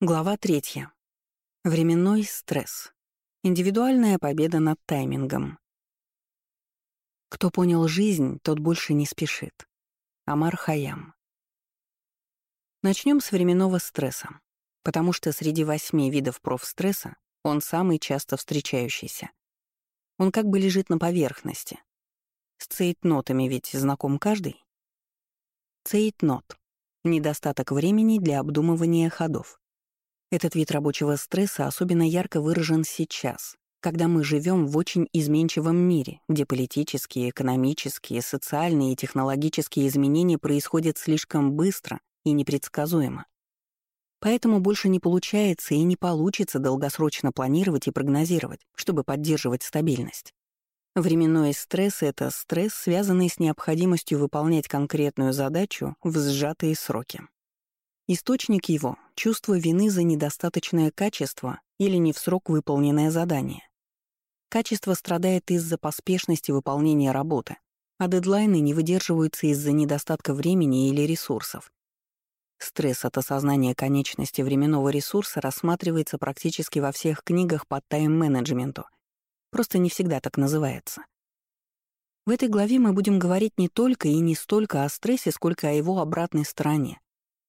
Глава третья. Временной стресс. Индивидуальная победа над таймингом. Кто понял жизнь, тот больше не спешит. Амар Хаям. Начнем с временного стресса, потому что среди восьми видов профстресса он самый часто встречающийся. Он как бы лежит на поверхности. С цейтнотами ведь знаком каждый. Цейтнот — недостаток времени для обдумывания ходов. Этот вид рабочего стресса особенно ярко выражен сейчас, когда мы живем в очень изменчивом мире, где политические, экономические, социальные и технологические изменения происходят слишком быстро и непредсказуемо. Поэтому больше не получается и не получится долгосрочно планировать и прогнозировать, чтобы поддерживать стабильность. Временной стресс — это стресс, связанный с необходимостью выполнять конкретную задачу в сжатые сроки. Источник его — чувство вины за недостаточное качество или не в срок выполненное задание. Качество страдает из-за поспешности выполнения работы, а дедлайны не выдерживаются из-за недостатка времени или ресурсов. Стресс от осознания конечности временного ресурса рассматривается практически во всех книгах по тайм-менеджменту, просто не всегда так называется. В этой главе мы будем говорить не только и не столько о стрессе, сколько о его обратной стороне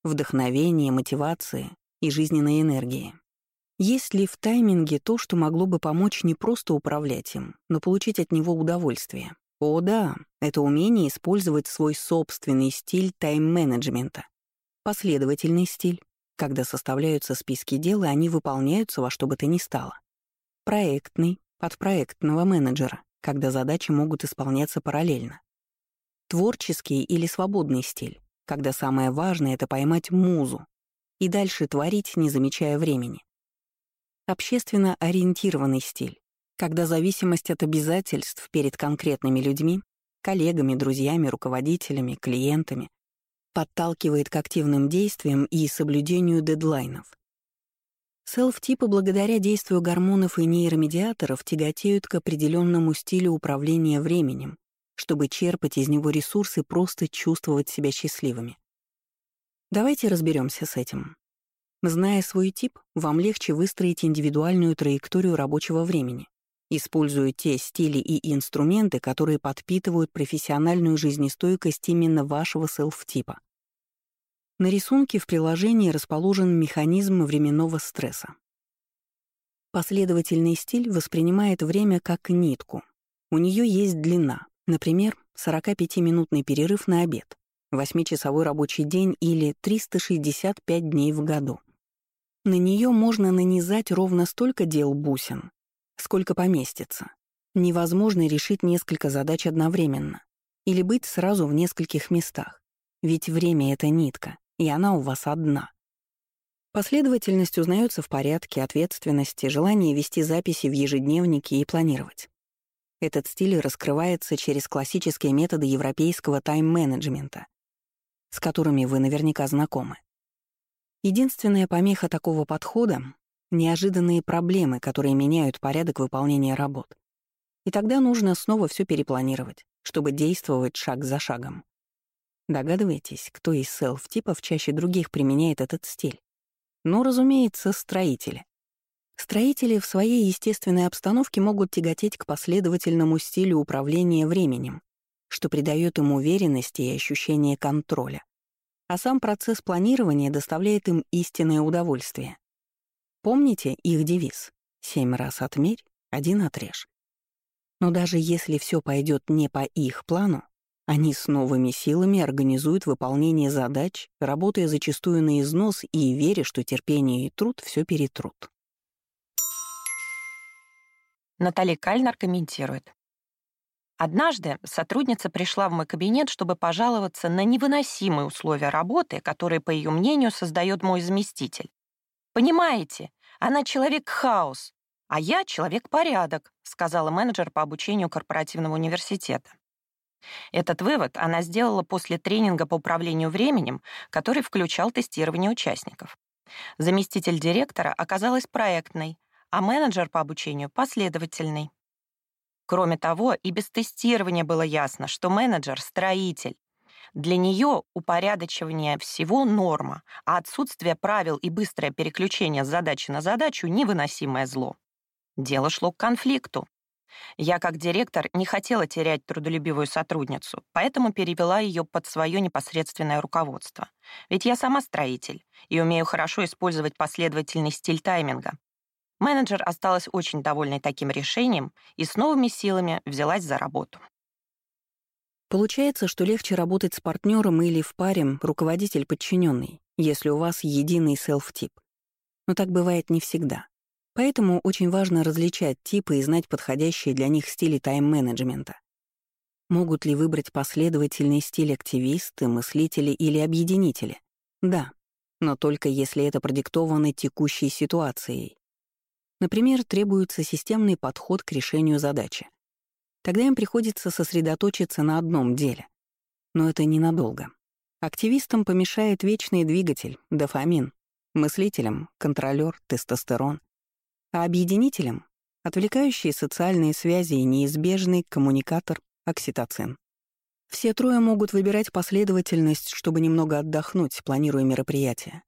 вдохновения, мотивации и жизненной энергии. Есть ли в тайминге то, что могло бы помочь не просто управлять им, но получить от него удовольствие? О да, это умение использовать свой собственный стиль тайм-менеджмента. Последовательный стиль, когда составляются списки дел, и они выполняются во что бы то ни стало. Проектный, от проектного менеджера, когда задачи могут исполняться параллельно. Творческий или свободный стиль, когда самое важное — это поймать музу и дальше творить, не замечая времени. Общественно ориентированный стиль, когда зависимость от обязательств перед конкретными людьми, коллегами, друзьями, руководителями, клиентами, подталкивает к активным действиям и соблюдению дедлайнов. Селф-типы благодаря действию гормонов и нейромедиаторов тяготеют к определенному стилю управления временем, чтобы черпать из него ресурсы просто чувствовать себя счастливыми. Давайте разберемся с этим. Зная свой тип, вам легче выстроить индивидуальную траекторию рабочего времени, используя те стили и инструменты, которые подпитывают профессиональную жизнестойкость именно вашего селф-типа. На рисунке в приложении расположен механизм временного стресса. Последовательный стиль воспринимает время как нитку. У нее есть длина, Например, 45-минутный перерыв на обед, 8-часовой рабочий день или 365 дней в году. На нее можно нанизать ровно столько дел бусин, сколько поместится. Невозможно решить несколько задач одновременно или быть сразу в нескольких местах, ведь время — это нитка, и она у вас одна. Последовательность узнается в порядке ответственности, желание вести записи в ежедневнике и планировать. Этот стиль раскрывается через классические методы европейского тайм-менеджмента, с которыми вы наверняка знакомы. Единственная помеха такого подхода — неожиданные проблемы, которые меняют порядок выполнения работ. И тогда нужно снова все перепланировать, чтобы действовать шаг за шагом. Догадываетесь, кто из селф-типов чаще других применяет этот стиль? Ну, разумеется, строители. Строители в своей естественной обстановке могут тяготеть к последовательному стилю управления временем, что придает им уверенности и ощущение контроля. А сам процесс планирования доставляет им истинное удовольствие. Помните их девиз «Семь раз отмерь, один отрежь». Но даже если все пойдет не по их плану, они с новыми силами организуют выполнение задач, работая зачастую на износ и веря, что терпение и труд все перетрут. Натали Кальнер комментирует. Однажды сотрудница пришла в мой кабинет, чтобы пожаловаться на невыносимые условия работы, которые, по ее мнению, создает мой заместитель. «Понимаете, она человек-хаос, а я человек-порядок», сказала менеджер по обучению корпоративного университета. Этот вывод она сделала после тренинга по управлению временем, который включал тестирование участников. Заместитель директора оказалась проектной, а менеджер по обучению последовательный. Кроме того, и без тестирования было ясно, что менеджер — строитель. Для нее упорядочивание всего норма, а отсутствие правил и быстрое переключение с задачи на задачу — невыносимое зло. Дело шло к конфликту. Я, как директор, не хотела терять трудолюбивую сотрудницу, поэтому перевела ее под свое непосредственное руководство. Ведь я сама строитель и умею хорошо использовать последовательный стиль тайминга. Менеджер осталась очень довольной таким решением и с новыми силами взялась за работу. Получается, что легче работать с партнером или в паре руководитель-подчиненный, если у вас единый селф-тип. Но так бывает не всегда. Поэтому очень важно различать типы и знать подходящие для них стили тайм-менеджмента. Могут ли выбрать последовательный стиль активисты, мыслители или объединители? Да, но только если это продиктовано текущей ситуацией. Например, требуется системный подход к решению задачи. Тогда им приходится сосредоточиться на одном деле. Но это ненадолго. Активистам помешает вечный двигатель, дофамин, мыслителям — контролер, тестостерон, а объединителям — отвлекающие социальные связи и неизбежный коммуникатор — окситоцин. Все трое могут выбирать последовательность, чтобы немного отдохнуть, планируя мероприятие.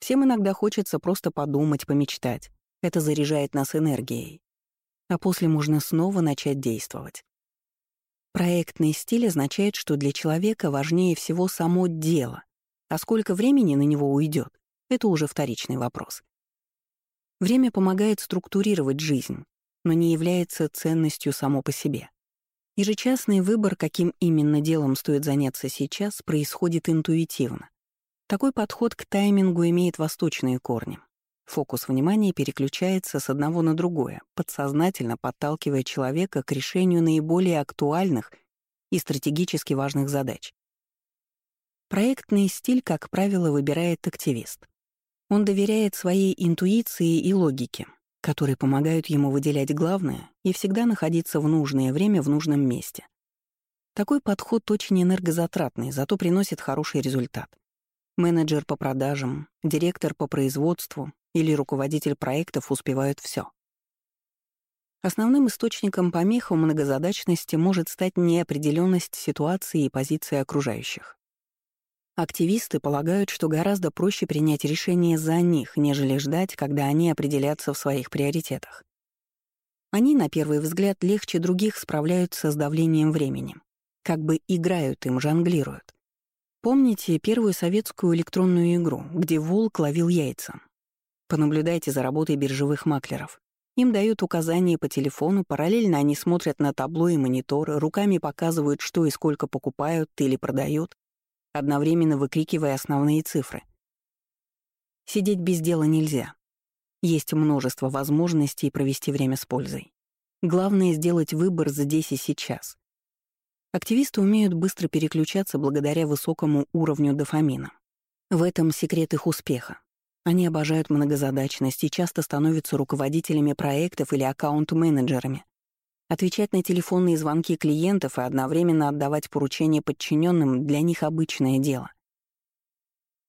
Всем иногда хочется просто подумать, помечтать. Это заряжает нас энергией а после можно снова начать действовать. Проектный стиль означает, что для человека важнее всего само дело, а сколько времени на него уйдет, это уже вторичный вопрос. Время помогает структурировать жизнь, но не является ценностью само по себе. Ежечасный выбор, каким именно делом стоит заняться сейчас, происходит интуитивно. Такой подход к таймингу имеет восточные корни. Фокус внимания переключается с одного на другое, подсознательно подталкивая человека к решению наиболее актуальных и стратегически важных задач. Проектный стиль, как правило, выбирает активист. Он доверяет своей интуиции и логике, которые помогают ему выделять главное и всегда находиться в нужное время в нужном месте. Такой подход очень энергозатратный, зато приносит хороший результат. Менеджер по продажам, директор по производству или руководитель проектов успевают все. Основным источником помех в многозадачности может стать неопределенность ситуации и позиции окружающих. Активисты полагают, что гораздо проще принять решение за них, нежели ждать, когда они определятся в своих приоритетах. Они, на первый взгляд, легче других справляются с давлением времени, как бы играют им, жонглируют. Помните первую советскую электронную игру, где волк ловил яйца? Понаблюдайте за работой биржевых маклеров. Им дают указания по телефону, параллельно они смотрят на табло и мониторы, руками показывают, что и сколько покупают или продают, одновременно выкрикивая основные цифры. Сидеть без дела нельзя. Есть множество возможностей провести время с пользой. Главное — сделать выбор здесь и сейчас. Активисты умеют быстро переключаться благодаря высокому уровню дофамина. В этом секрет их успеха. Они обожают многозадачность и часто становятся руководителями проектов или аккаунт-менеджерами. Отвечать на телефонные звонки клиентов и одновременно отдавать поручения подчиненным для них обычное дело.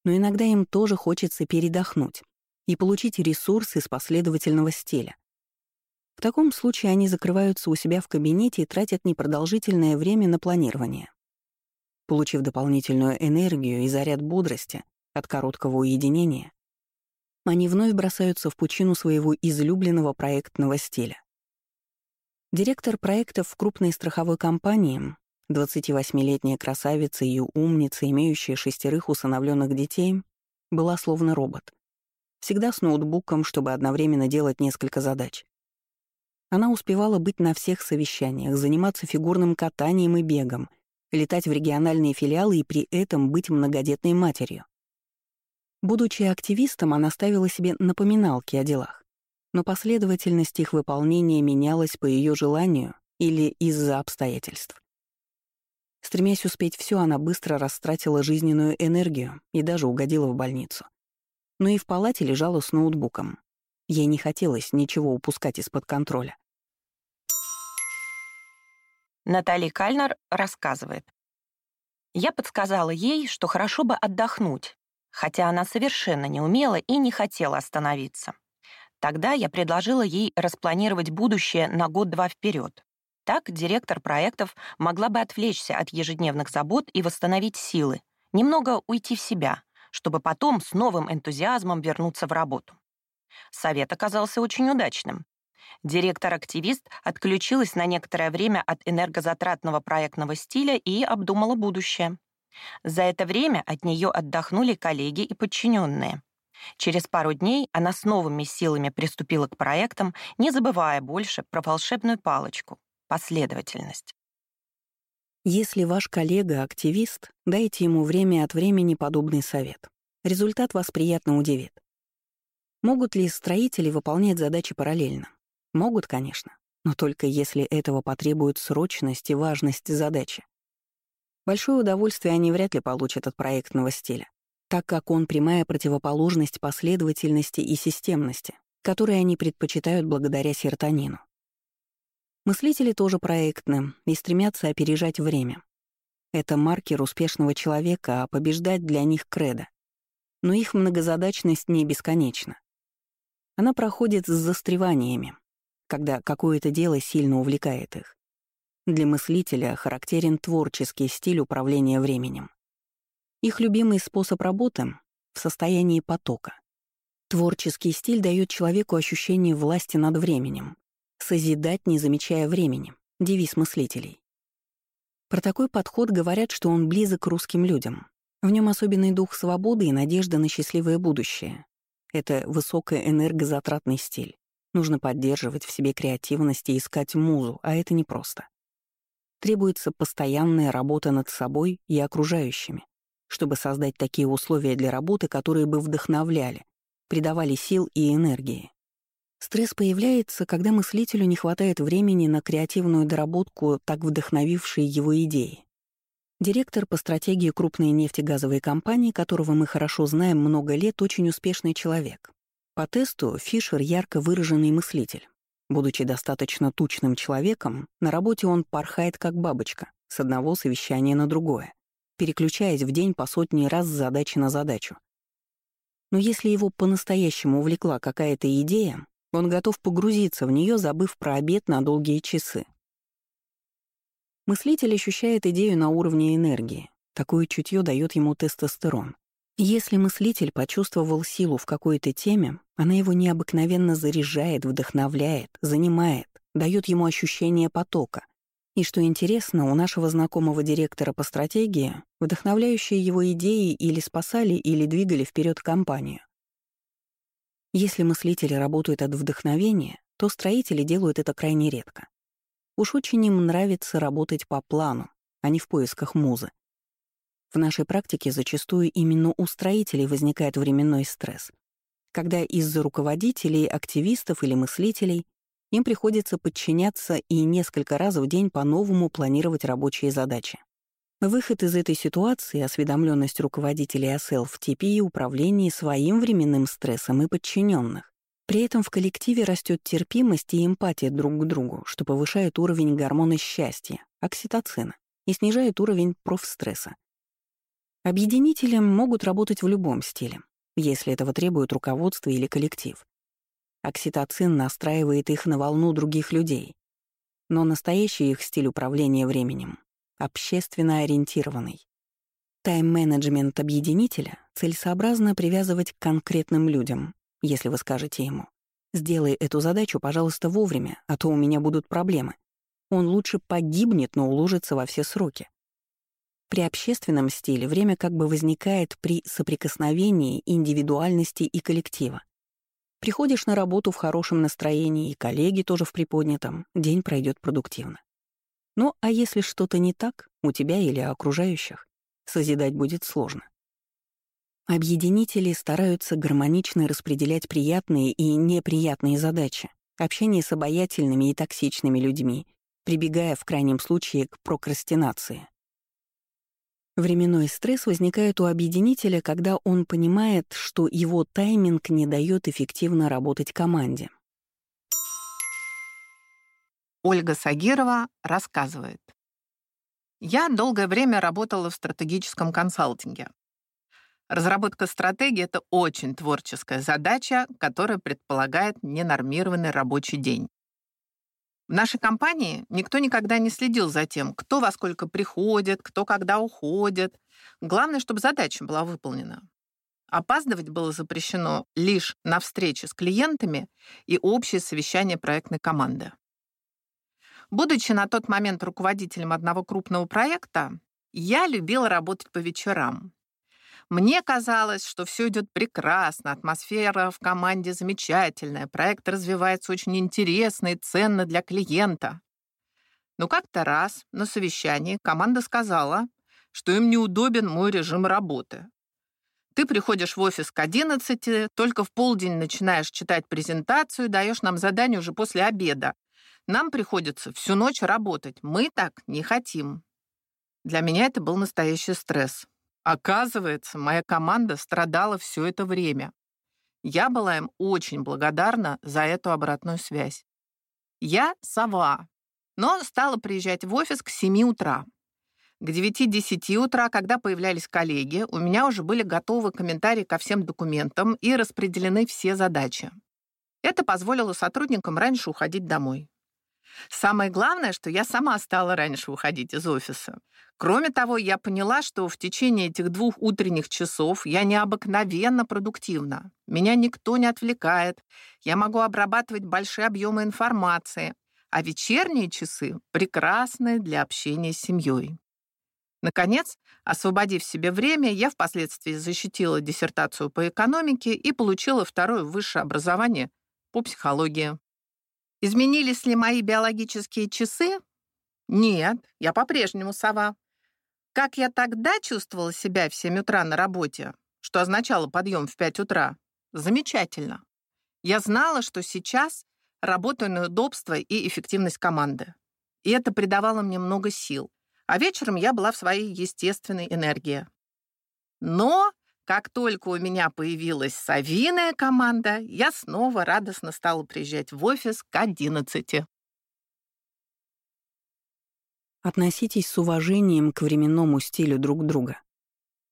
Но иногда им тоже хочется передохнуть и получить ресурсы из последовательного стиля. В таком случае они закрываются у себя в кабинете и тратят непродолжительное время на планирование. Получив дополнительную энергию и заряд бодрости от короткого уединения, они вновь бросаются в пучину своего излюбленного проектного стиля. Директор проектов в крупной страховой компании, 28-летняя красавица и умница, имеющая шестерых усыновленных детей, была словно робот. Всегда с ноутбуком, чтобы одновременно делать несколько задач. Она успевала быть на всех совещаниях, заниматься фигурным катанием и бегом, летать в региональные филиалы и при этом быть многодетной матерью. Будучи активистом, она ставила себе напоминалки о делах, но последовательность их выполнения менялась по ее желанию или из-за обстоятельств. Стремясь успеть все, она быстро растратила жизненную энергию и даже угодила в больницу. Но и в палате лежала с ноутбуком. Ей не хотелось ничего упускать из-под контроля. Наталья Кальнер рассказывает. Я подсказала ей, что хорошо бы отдохнуть, хотя она совершенно не умела и не хотела остановиться. Тогда я предложила ей распланировать будущее на год-два вперед. Так директор проектов могла бы отвлечься от ежедневных забот и восстановить силы, немного уйти в себя, чтобы потом с новым энтузиазмом вернуться в работу. Совет оказался очень удачным. Директор-активист отключилась на некоторое время от энергозатратного проектного стиля и обдумала будущее. За это время от нее отдохнули коллеги и подчиненные. Через пару дней она с новыми силами приступила к проектам, не забывая больше про волшебную палочку последовательность. Если ваш коллега — активист, дайте ему время от времени подобный совет. Результат вас приятно удивит. Могут ли строители выполнять задачи параллельно? Могут, конечно, но только если этого потребует срочность и важность задачи. Большое удовольствие они вряд ли получат от проектного стиля, так как он прямая противоположность последовательности и системности, которые они предпочитают благодаря сертонину. Мыслители тоже проектны и стремятся опережать время. Это маркер успешного человека, а побеждать для них кредо. Но их многозадачность не бесконечна. Она проходит с застреваниями, когда какое-то дело сильно увлекает их. Для мыслителя характерен творческий стиль управления временем. Их любимый способ работы — в состоянии потока. Творческий стиль дает человеку ощущение власти над временем, Созидать, не замечая времени. Девиз мыслителей. Про такой подход говорят, что он близок русским людям. В нем особенный дух свободы и надежда на счастливое будущее. Это высокоэнергозатратный стиль. Нужно поддерживать в себе креативность и искать музу, а это непросто. Требуется постоянная работа над собой и окружающими, чтобы создать такие условия для работы, которые бы вдохновляли, придавали сил и энергии. Стресс появляется, когда мыслителю не хватает времени на креативную доработку так вдохновившей его идеи. Директор по стратегии крупной нефтегазовой компании, которого мы хорошо знаем много лет, очень успешный человек. По тесту Фишер ярко выраженный мыслитель. Будучи достаточно тучным человеком, на работе он порхает как бабочка, с одного совещания на другое, переключаясь в день по сотни раз с задачи на задачу. Но если его по-настоящему увлекла какая-то идея, он готов погрузиться в нее, забыв про обед на долгие часы. Мыслитель ощущает идею на уровне энергии. Такое чутье дает ему тестостерон. Если мыслитель почувствовал силу в какой-то теме, она его необыкновенно заряжает, вдохновляет, занимает, дает ему ощущение потока. И что интересно, у нашего знакомого директора по стратегии вдохновляющие его идеи или спасали, или двигали вперед компанию. Если мыслители работают от вдохновения, то строители делают это крайне редко. Уж очень им нравится работать по плану, а не в поисках музы. В нашей практике зачастую именно у строителей возникает временной стресс, когда из-за руководителей, активистов или мыслителей им приходится подчиняться и несколько раз в день по-новому планировать рабочие задачи. Выход из этой ситуации — осведомленность руководителей о селф-типе и управлении своим временным стрессом и подчиненных. При этом в коллективе растет терпимость и эмпатия друг к другу, что повышает уровень гормона счастья, окситоцина, и снижает уровень профстресса. Объединители могут работать в любом стиле, если этого требует руководство или коллектив. Окситоцин настраивает их на волну других людей. Но настоящий их стиль управления временем общественно ориентированный. Тайм-менеджмент объединителя целесообразно привязывать к конкретным людям, если вы скажете ему «Сделай эту задачу, пожалуйста, вовремя, а то у меня будут проблемы». Он лучше погибнет, но уложится во все сроки. При общественном стиле время как бы возникает при соприкосновении индивидуальности и коллектива. Приходишь на работу в хорошем настроении, и коллеги тоже в приподнятом, день пройдет продуктивно. Ну, а если что-то не так, у тебя или окружающих, созидать будет сложно. Объединители стараются гармонично распределять приятные и неприятные задачи, общение с обаятельными и токсичными людьми, прибегая в крайнем случае к прокрастинации. Временной стресс возникает у объединителя, когда он понимает, что его тайминг не дает эффективно работать команде. Ольга Сагирова рассказывает. Я долгое время работала в стратегическом консалтинге. Разработка стратегии — это очень творческая задача, которая предполагает ненормированный рабочий день. В нашей компании никто никогда не следил за тем, кто во сколько приходит, кто когда уходит. Главное, чтобы задача была выполнена. Опаздывать было запрещено лишь на встречи с клиентами и общее совещание проектной команды. Будучи на тот момент руководителем одного крупного проекта, я любила работать по вечерам. Мне казалось, что все идет прекрасно, атмосфера в команде замечательная, проект развивается очень интересно и ценно для клиента. Но как-то раз на совещании команда сказала, что им неудобен мой режим работы. Ты приходишь в офис к 11, только в полдень начинаешь читать презентацию, даешь нам задание уже после обеда. Нам приходится всю ночь работать. Мы так не хотим. Для меня это был настоящий стресс. Оказывается, моя команда страдала все это время. Я была им очень благодарна за эту обратную связь. Я сова, но стала приезжать в офис к 7 утра. К 9-10 утра, когда появлялись коллеги, у меня уже были готовы комментарии ко всем документам и распределены все задачи. Это позволило сотрудникам раньше уходить домой. Самое главное, что я сама стала раньше уходить из офиса. Кроме того, я поняла, что в течение этих двух утренних часов я необыкновенно продуктивна. Меня никто не отвлекает. Я могу обрабатывать большие объемы информации. А вечерние часы прекрасны для общения с семьей. Наконец, освободив себе время, я впоследствии защитила диссертацию по экономике и получила второе высшее образование по психологии. Изменились ли мои биологические часы? Нет, я по-прежнему сова. Как я тогда чувствовала себя в 7 утра на работе, что означало подъем в 5 утра? Замечательно. Я знала, что сейчас работаю на удобство и эффективность команды. И это придавало мне много сил. А вечером я была в своей естественной энергии. Но как только у меня появилась совиная команда, я снова радостно стала приезжать в офис к 11. Относитесь с уважением к временному стилю друг друга,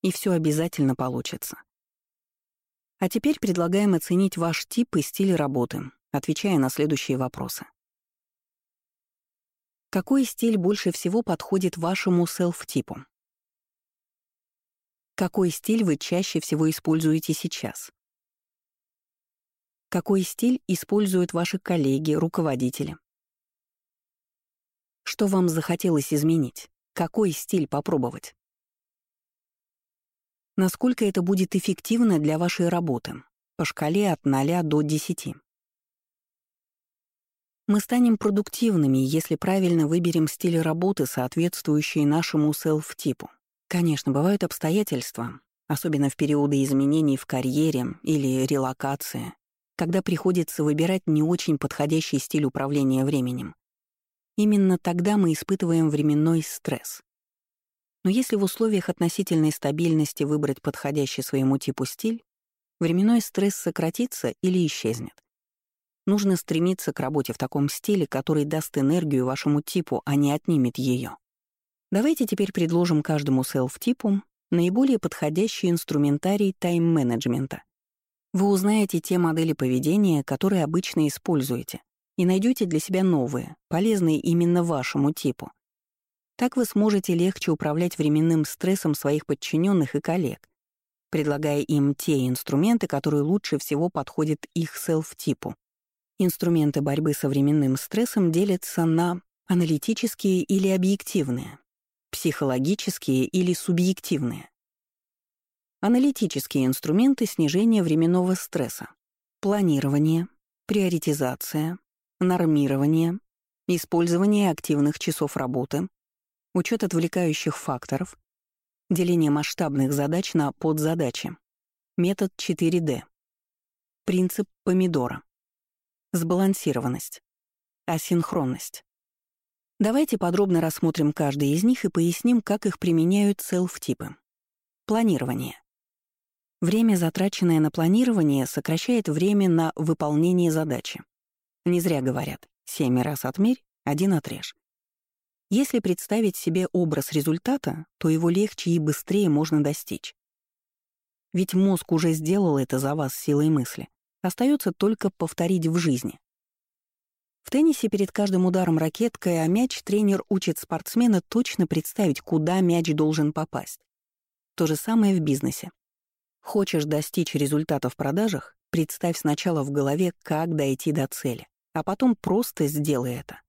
и все обязательно получится. А теперь предлагаем оценить ваш тип и стиль работы, отвечая на следующие вопросы. Какой стиль больше всего подходит вашему селф-типу? Какой стиль вы чаще всего используете сейчас? Какой стиль используют ваши коллеги, руководители? Что вам захотелось изменить? Какой стиль попробовать? Насколько это будет эффективно для вашей работы? По шкале от 0 до 10. Мы станем продуктивными, если правильно выберем стиль работы, соответствующий нашему селф-типу. Конечно, бывают обстоятельства, особенно в периоды изменений в карьере или релокации, когда приходится выбирать не очень подходящий стиль управления временем. Именно тогда мы испытываем временной стресс. Но если в условиях относительной стабильности выбрать подходящий своему типу стиль, временной стресс сократится или исчезнет. Нужно стремиться к работе в таком стиле, который даст энергию вашему типу, а не отнимет ее. Давайте теперь предложим каждому селф-типу наиболее подходящий инструментарий тайм-менеджмента. Вы узнаете те модели поведения, которые обычно используете, и найдете для себя новые, полезные именно вашему типу. Так вы сможете легче управлять временным стрессом своих подчиненных и коллег, предлагая им те инструменты, которые лучше всего подходят их селф-типу. Инструменты борьбы со временным стрессом делятся на аналитические или объективные, психологические или субъективные. Аналитические инструменты снижения временного стресса. Планирование, приоритизация, нормирование, использование активных часов работы, учет отвлекающих факторов, деление масштабных задач на подзадачи, метод 4D, принцип помидора, сбалансированность, асинхронность, Давайте подробно рассмотрим каждый из них и поясним, как их применяют селф-типы. Планирование. Время, затраченное на планирование, сокращает время на выполнение задачи. Не зря говорят «семь раз отмерь, один отрежь». Если представить себе образ результата, то его легче и быстрее можно достичь. Ведь мозг уже сделал это за вас силой мысли. Остается только повторить в жизни. В теннисе перед каждым ударом ракеткой о мяч тренер учит спортсмена точно представить, куда мяч должен попасть. То же самое в бизнесе. Хочешь достичь результата в продажах, представь сначала в голове, как дойти до цели, а потом просто сделай это.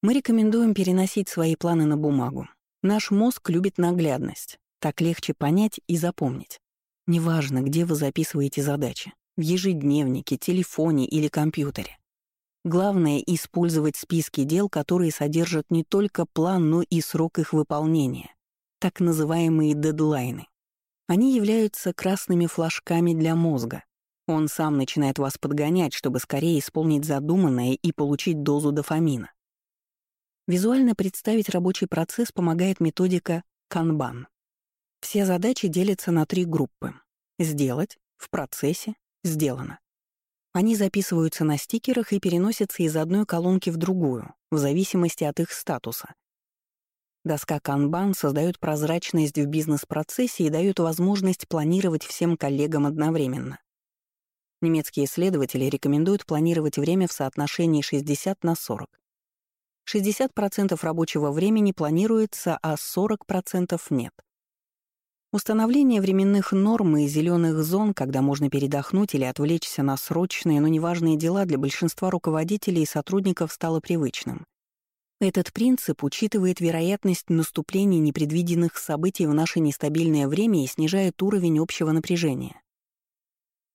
Мы рекомендуем переносить свои планы на бумагу. Наш мозг любит наглядность. Так легче понять и запомнить. Неважно, где вы записываете задачи — в ежедневнике, телефоне или компьютере. Главное — использовать списки дел, которые содержат не только план, но и срок их выполнения, так называемые дедлайны. Они являются красными флажками для мозга. Он сам начинает вас подгонять, чтобы скорее исполнить задуманное и получить дозу дофамина. Визуально представить рабочий процесс помогает методика Kanban. Все задачи делятся на три группы. Сделать, в процессе, сделано. Они записываются на стикерах и переносятся из одной колонки в другую, в зависимости от их статуса. Доска Kanban создает прозрачность в бизнес-процессе и дает возможность планировать всем коллегам одновременно. Немецкие исследователи рекомендуют планировать время в соотношении 60 на 40. 60% рабочего времени планируется, а 40% нет. Установление временных норм и зеленых зон, когда можно передохнуть или отвлечься на срочные, но неважные дела для большинства руководителей и сотрудников стало привычным. Этот принцип учитывает вероятность наступления непредвиденных событий в наше нестабильное время и снижает уровень общего напряжения.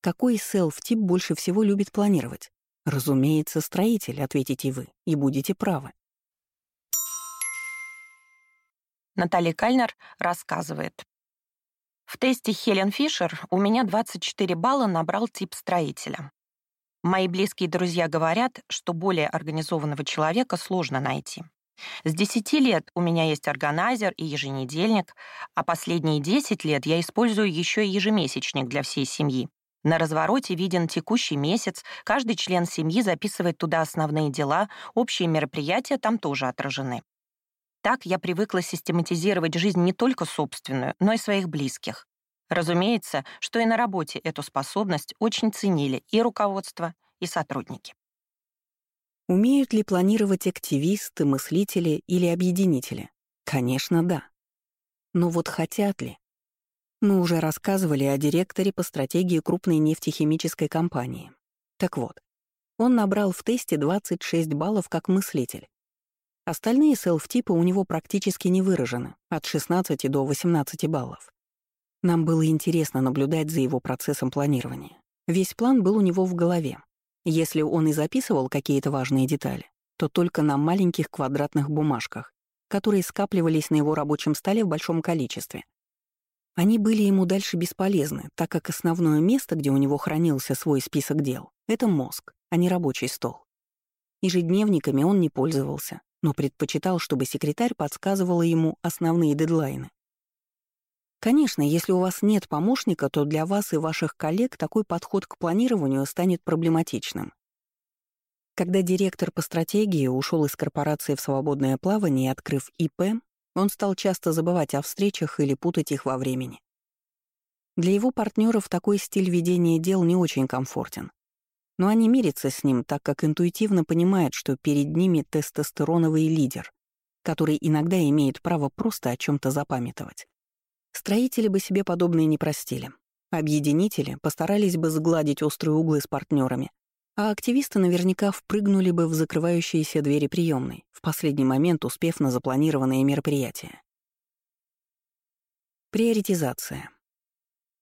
Какой селф-тип больше всего любит планировать? Разумеется, строитель, ответите вы, и будете правы. Наталья Кальнер рассказывает. В тесте Хелен Фишер у меня 24 балла набрал тип строителя. Мои близкие друзья говорят, что более организованного человека сложно найти. С 10 лет у меня есть органайзер и еженедельник, а последние 10 лет я использую еще и ежемесячник для всей семьи. На развороте виден текущий месяц, каждый член семьи записывает туда основные дела, общие мероприятия там тоже отражены. Так я привыкла систематизировать жизнь не только собственную, но и своих близких. Разумеется, что и на работе эту способность очень ценили и руководство, и сотрудники. Умеют ли планировать активисты, мыслители или объединители? Конечно, да. Но вот хотят ли? Мы уже рассказывали о директоре по стратегии крупной нефтехимической компании. Так вот, он набрал в тесте 26 баллов как мыслитель, Остальные селф-типы у него практически не выражены, от 16 до 18 баллов. Нам было интересно наблюдать за его процессом планирования. Весь план был у него в голове. Если он и записывал какие-то важные детали, то только на маленьких квадратных бумажках, которые скапливались на его рабочем столе в большом количестве. Они были ему дальше бесполезны, так как основное место, где у него хранился свой список дел, — это мозг, а не рабочий стол. Ежедневниками он не пользовался, но предпочитал, чтобы секретарь подсказывала ему основные дедлайны. Конечно, если у вас нет помощника, то для вас и ваших коллег такой подход к планированию станет проблематичным. Когда директор по стратегии ушел из корпорации в свободное плавание, открыв ИП, он стал часто забывать о встречах или путать их во времени. Для его партнеров такой стиль ведения дел не очень комфортен но они мирятся с ним, так как интуитивно понимают, что перед ними тестостероновый лидер, который иногда имеет право просто о чем то запамятовать. Строители бы себе подобное не простили. Объединители постарались бы сгладить острые углы с партнерами, а активисты наверняка впрыгнули бы в закрывающиеся двери приемной, в последний момент успев на запланированное мероприятие. Приоритизация.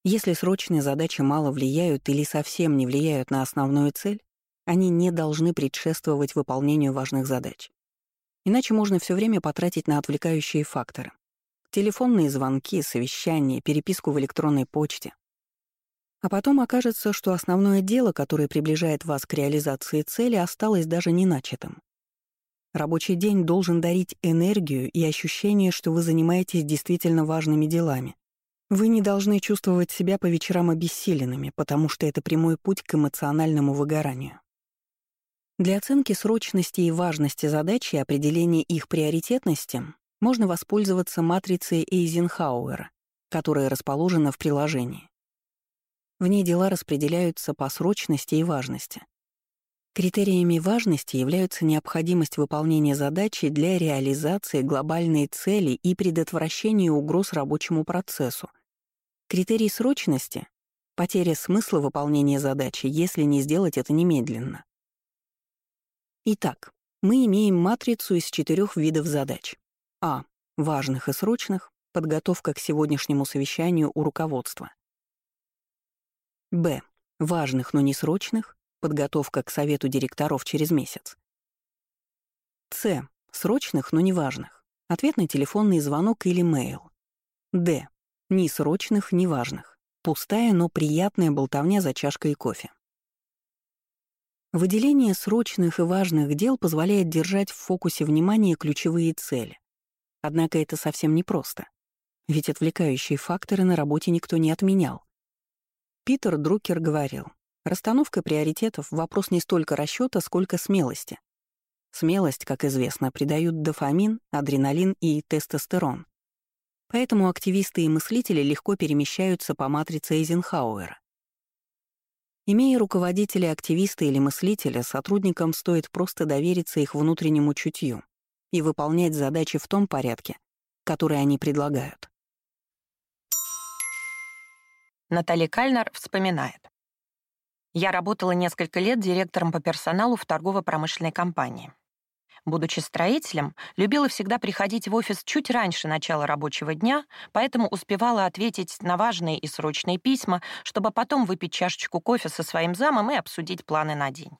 Если срочные задачи мало влияют или совсем не влияют на основную цель, они не должны предшествовать выполнению важных задач. Иначе можно все время потратить на отвлекающие факторы. Телефонные звонки, совещания, переписку в электронной почте. А потом окажется, что основное дело, которое приближает вас к реализации цели, осталось даже не начатым. Рабочий день должен дарить энергию и ощущение, что вы занимаетесь действительно важными делами, вы не должны чувствовать себя по вечерам обессиленными, потому что это прямой путь к эмоциональному выгоранию. Для оценки срочности и важности задачи и определения их приоритетности можно воспользоваться матрицей Эйзенхауэра, которая расположена в приложении. В ней дела распределяются по срочности и важности. Критериями важности являются необходимость выполнения задачи для реализации глобальной цели и предотвращения угроз рабочему процессу. Критерий срочности — потеря смысла выполнения задачи, если не сделать это немедленно. Итак, мы имеем матрицу из четырех видов задач. А. Важных и срочных — подготовка к сегодняшнему совещанию у руководства. Б. Важных, но не срочных Подготовка к совету директоров через месяц. С. Срочных, но неважных. Ответный телефонный звонок или мейл. Д. Ни срочных, ни важных. Пустая, но приятная болтовня за чашкой кофе. Выделение срочных и важных дел позволяет держать в фокусе внимания ключевые цели. Однако это совсем непросто. Ведь отвлекающие факторы на работе никто не отменял. Питер Друкер говорил, Расстановка приоритетов — вопрос не столько расчета, сколько смелости. Смелость, как известно, придают дофамин, адреналин и тестостерон. Поэтому активисты и мыслители легко перемещаются по матрице Эйзенхауэра. Имея руководителя, активиста или мыслителя, сотрудникам стоит просто довериться их внутреннему чутью и выполнять задачи в том порядке, который они предлагают. Наталья Кальнер вспоминает. Я работала несколько лет директором по персоналу в торгово-промышленной компании. Будучи строителем, любила всегда приходить в офис чуть раньше начала рабочего дня, поэтому успевала ответить на важные и срочные письма, чтобы потом выпить чашечку кофе со своим замом и обсудить планы на день.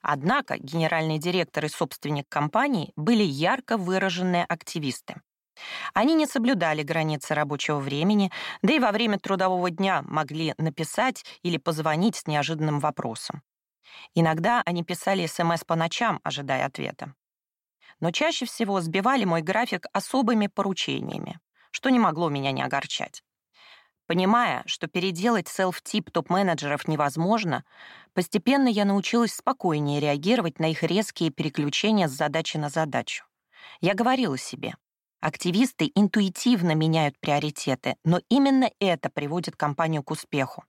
Однако генеральный директор и собственник компании были ярко выраженные активисты. Они не соблюдали границы рабочего времени, да и во время трудового дня могли написать или позвонить с неожиданным вопросом. Иногда они писали СМС по ночам, ожидая ответа. Но чаще всего сбивали мой график особыми поручениями, что не могло меня не огорчать. Понимая, что переделать селф-тип топ-менеджеров невозможно, постепенно я научилась спокойнее реагировать на их резкие переключения с задачи на задачу. Я говорила себе, Активисты интуитивно меняют приоритеты, но именно это приводит компанию к успеху.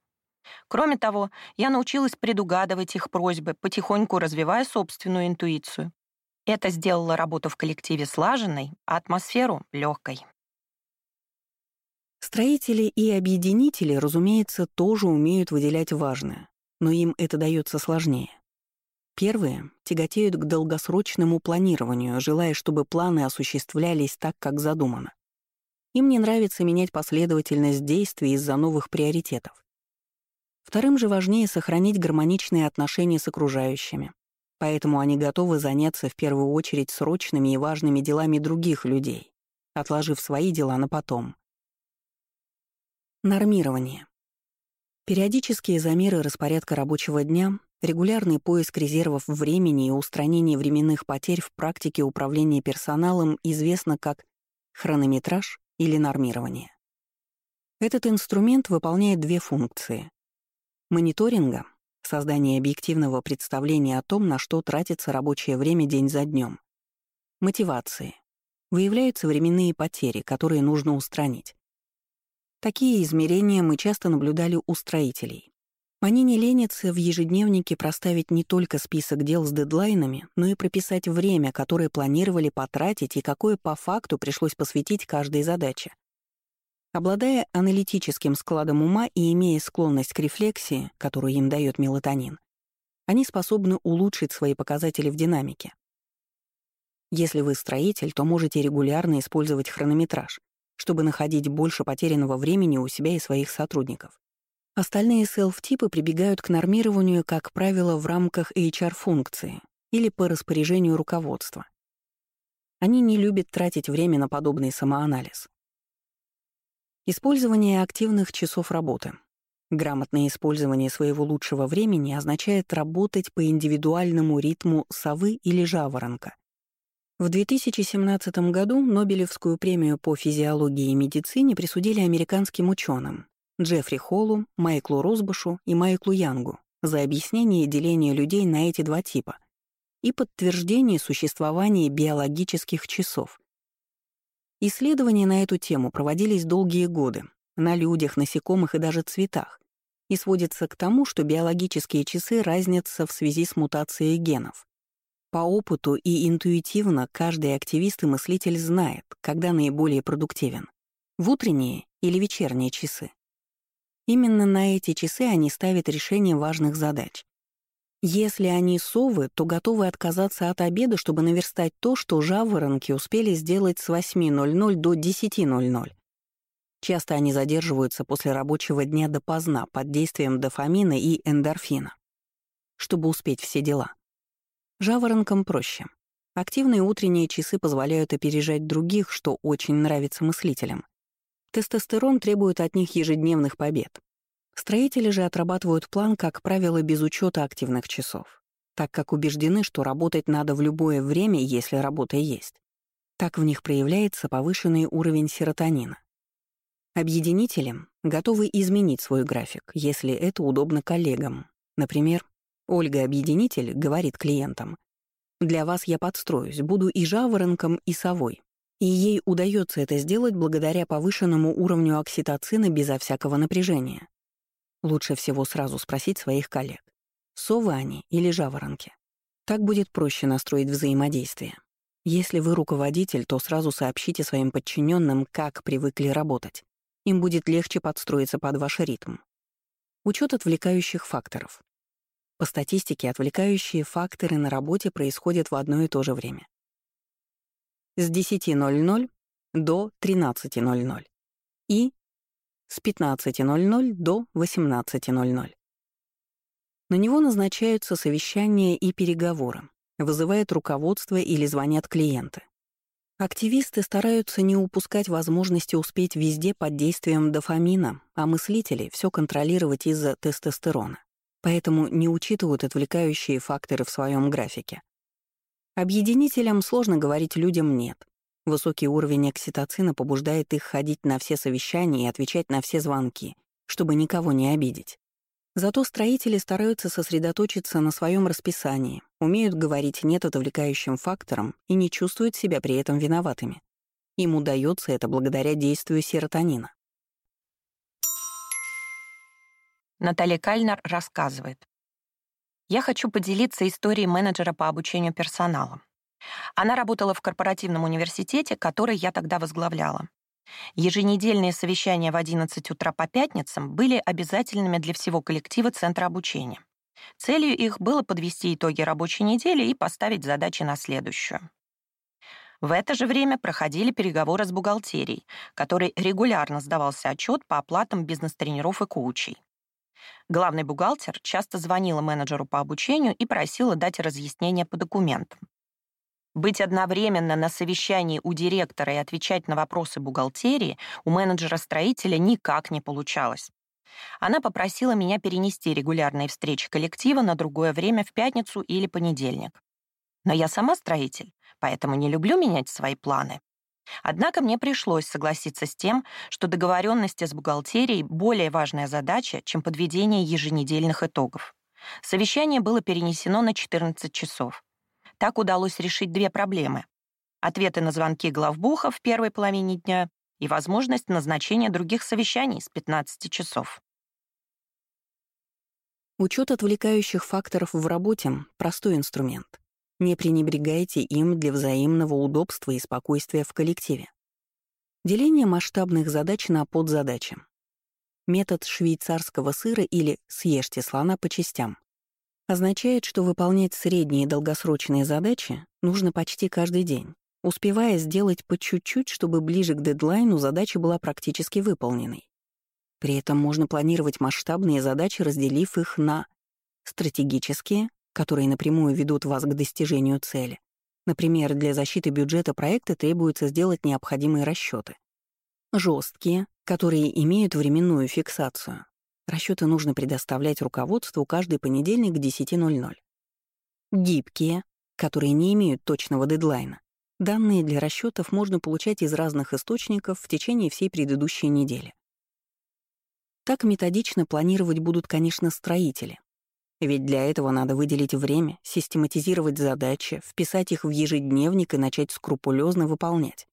Кроме того, я научилась предугадывать их просьбы, потихоньку развивая собственную интуицию. Это сделало работу в коллективе слаженной, а атмосферу — легкой. Строители и объединители, разумеется, тоже умеют выделять важное, но им это дается сложнее. Первые тяготеют к долгосрочному планированию, желая, чтобы планы осуществлялись так, как задумано. Им не нравится менять последовательность действий из-за новых приоритетов. Вторым же важнее сохранить гармоничные отношения с окружающими. Поэтому они готовы заняться в первую очередь срочными и важными делами других людей, отложив свои дела на потом. Нормирование. Периодические замеры распорядка рабочего дня Регулярный поиск резервов времени и устранение временных потерь в практике управления персоналом известно как хронометраж или нормирование. Этот инструмент выполняет две функции. Мониторинга — создание объективного представления о том, на что тратится рабочее время день за днем. Мотивации. Выявляются временные потери, которые нужно устранить. Такие измерения мы часто наблюдали у строителей. Они не ленятся в ежедневнике проставить не только список дел с дедлайнами, но и прописать время, которое планировали потратить и какое по факту пришлось посвятить каждой задаче. Обладая аналитическим складом ума и имея склонность к рефлексии, которую им дает мелатонин, они способны улучшить свои показатели в динамике. Если вы строитель, то можете регулярно использовать хронометраж, чтобы находить больше потерянного времени у себя и своих сотрудников. Остальные селф-типы прибегают к нормированию, как правило, в рамках HR-функции или по распоряжению руководства. Они не любят тратить время на подобный самоанализ. Использование активных часов работы. Грамотное использование своего лучшего времени означает работать по индивидуальному ритму совы или жаворонка. В 2017 году Нобелевскую премию по физиологии и медицине присудили американским ученым, Джеффри Холлу, Майклу Росбашу и Майклу Янгу за объяснение деления людей на эти два типа и подтверждение существования биологических часов. Исследования на эту тему проводились долгие годы на людях, насекомых и даже цветах, и сводится к тому, что биологические часы разнятся в связи с мутацией генов. По опыту и интуитивно каждый активист и мыслитель знает, когда наиболее продуктивен — в утренние или вечерние часы. Именно на эти часы они ставят решение важных задач. Если они совы, то готовы отказаться от обеда, чтобы наверстать то, что жаворонки успели сделать с 8.00 до 10.00. Часто они задерживаются после рабочего дня допоздна под действием дофамина и эндорфина, чтобы успеть все дела. Жаворонкам проще. Активные утренние часы позволяют опережать других, что очень нравится мыслителям. Тестостерон требует от них ежедневных побед. Строители же отрабатывают план, как правило, без учета активных часов, так как убеждены, что работать надо в любое время, если работа есть. Так в них проявляется повышенный уровень серотонина. Объединители готовы изменить свой график, если это удобно коллегам. Например, Ольга-объединитель говорит клиентам, «Для вас я подстроюсь, буду и жаворонком, и совой». И ей удается это сделать благодаря повышенному уровню окситоцина безо всякого напряжения. Лучше всего сразу спросить своих коллег, совы они или жаворонки. Так будет проще настроить взаимодействие. Если вы руководитель, то сразу сообщите своим подчиненным, как привыкли работать. Им будет легче подстроиться под ваш ритм. Учет отвлекающих факторов. По статистике, отвлекающие факторы на работе происходят в одно и то же время. С 10.00 до 13.00 и с 15.00 до 18.00. На него назначаются совещания и переговоры, вызывает руководство или звонят клиенты. Активисты стараются не упускать возможности успеть везде под действием дофамина, а мыслители — все контролировать из-за тестостерона, поэтому не учитывают отвлекающие факторы в своем графике. Объединителям сложно говорить людям «нет». Высокий уровень окситоцина побуждает их ходить на все совещания и отвечать на все звонки, чтобы никого не обидеть. Зато строители стараются сосредоточиться на своем расписании, умеют говорить «нет» отвлекающим факторам и не чувствуют себя при этом виноватыми. Им удается это благодаря действию серотонина. Наталья Кальнер рассказывает. Я хочу поделиться историей менеджера по обучению персонала. Она работала в корпоративном университете, который я тогда возглавляла. Еженедельные совещания в 11 утра по пятницам были обязательными для всего коллектива Центра обучения. Целью их было подвести итоги рабочей недели и поставить задачи на следующую. В это же время проходили переговоры с бухгалтерией, который регулярно сдавался отчет по оплатам бизнес-тренеров и коучей. Главный бухгалтер часто звонила менеджеру по обучению и просила дать разъяснения по документам. Быть одновременно на совещании у директора и отвечать на вопросы бухгалтерии у менеджера-строителя никак не получалось. Она попросила меня перенести регулярные встречи коллектива на другое время в пятницу или понедельник. Но я сама строитель, поэтому не люблю менять свои планы. Однако мне пришлось согласиться с тем, что договоренности с бухгалтерией более важная задача, чем подведение еженедельных итогов. Совещание было перенесено на 14 часов. Так удалось решить две проблемы. Ответы на звонки главбуха в первой половине дня и возможность назначения других совещаний с 15 часов. Учет отвлекающих факторов в работе — простой инструмент. Не пренебрегайте им для взаимного удобства и спокойствия в коллективе. Деление масштабных задач на подзадачи. Метод швейцарского сыра или «съешьте слона по частям» означает, что выполнять средние долгосрочные задачи нужно почти каждый день, успевая сделать по чуть-чуть, чтобы ближе к дедлайну задача была практически выполненной. При этом можно планировать масштабные задачи, разделив их на стратегические, которые напрямую ведут вас к достижению цели. Например, для защиты бюджета проекта требуется сделать необходимые расчеты. Жесткие, которые имеют временную фиксацию, Расчеты нужно предоставлять руководству каждый понедельник к 10.00. Гибкие, которые не имеют точного дедлайна. Данные для расчетов можно получать из разных источников в течение всей предыдущей недели. Так методично планировать будут, конечно, строители. Ведь для этого надо выделить время, систематизировать задачи, вписать их в ежедневник и начать скрупулезно выполнять.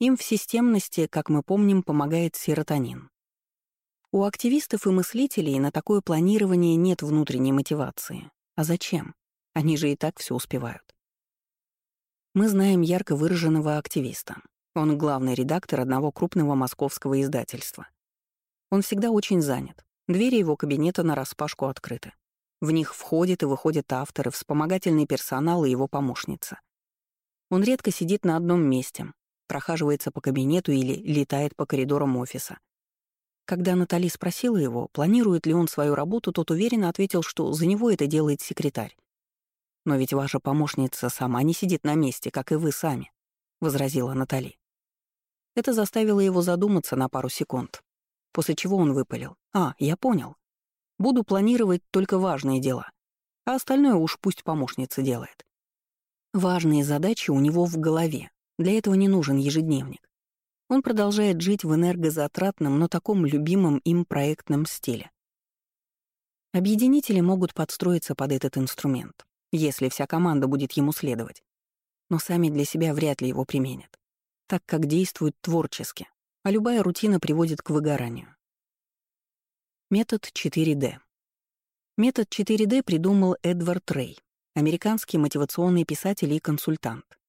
Им в системности, как мы помним, помогает серотонин. У активистов и мыслителей на такое планирование нет внутренней мотивации. А зачем? Они же и так все успевают. Мы знаем ярко выраженного активиста. Он главный редактор одного крупного московского издательства. Он всегда очень занят. Двери его кабинета нараспашку открыты. В них входят и выходят авторы, вспомогательный персонал и его помощница. Он редко сидит на одном месте, прохаживается по кабинету или летает по коридорам офиса. Когда Натали спросила его, планирует ли он свою работу, тот уверенно ответил, что за него это делает секретарь. «Но ведь ваша помощница сама не сидит на месте, как и вы сами», — возразила Натали. Это заставило его задуматься на пару секунд, после чего он выпалил. «А, я понял. Буду планировать только важные дела, а остальное уж пусть помощница делает». Важные задачи у него в голове, для этого не нужен ежедневник. Он продолжает жить в энергозатратном, но таком любимом им проектном стиле. Объединители могут подстроиться под этот инструмент, если вся команда будет ему следовать. Но сами для себя вряд ли его применят, так как действуют творчески, а любая рутина приводит к выгоранию. Метод 4D. Метод 4D придумал Эдвард Рэй, американский мотивационный писатель и консультант.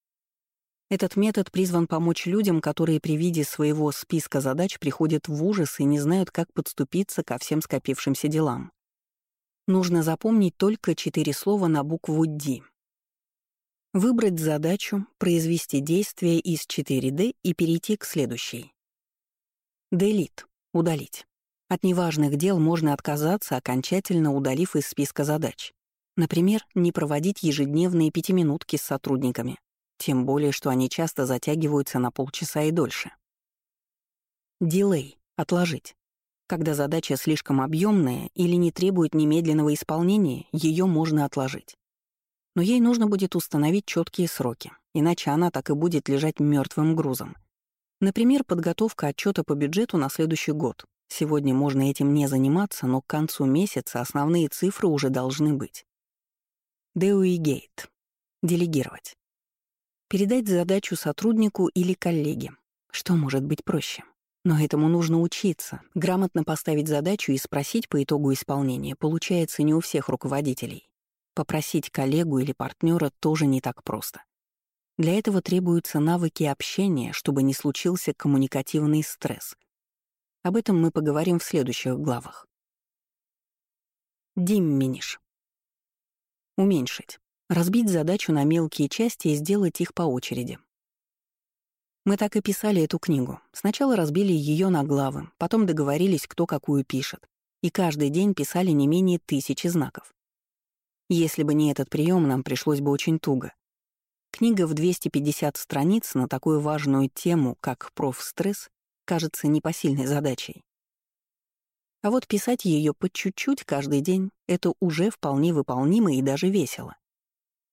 Этот метод призван помочь людям, которые при виде своего списка задач приходят в ужас и не знают, как подступиться ко всем скопившимся делам. Нужно запомнить только четыре слова на букву «Д». Выбрать задачу, произвести действие из 4D и перейти к следующей. Delete — удалить. От неважных дел можно отказаться, окончательно удалив из списка задач. Например, не проводить ежедневные пятиминутки с сотрудниками, тем более, что они часто затягиваются на полчаса и дольше. Дилей — отложить. Когда задача слишком объемная или не требует немедленного исполнения, ее можно отложить. Но ей нужно будет установить четкие сроки, иначе она так и будет лежать мертвым грузом. Например, подготовка отчета по бюджету на следующий год. Сегодня можно этим не заниматься, но к концу месяца основные цифры уже должны быть. Деуи Гейт. Делегировать. Передать задачу сотруднику или коллеге. Что может быть проще? Но этому нужно учиться. Грамотно поставить задачу и спросить по итогу исполнения получается не у всех руководителей. Попросить коллегу или партнера тоже не так просто. Для этого требуются навыки общения, чтобы не случился коммуникативный стресс. Об этом мы поговорим в следующих главах. Димминиш. Уменьшить. Разбить задачу на мелкие части и сделать их по очереди. Мы так и писали эту книгу. Сначала разбили ее на главы, потом договорились, кто какую пишет. И каждый день писали не менее тысячи знаков. Если бы не этот прием, нам пришлось бы очень туго. Книга в 250 страниц на такую важную тему, как профстресс, кажется непосильной задачей. А вот писать ее по чуть-чуть каждый день — это уже вполне выполнимо и даже весело.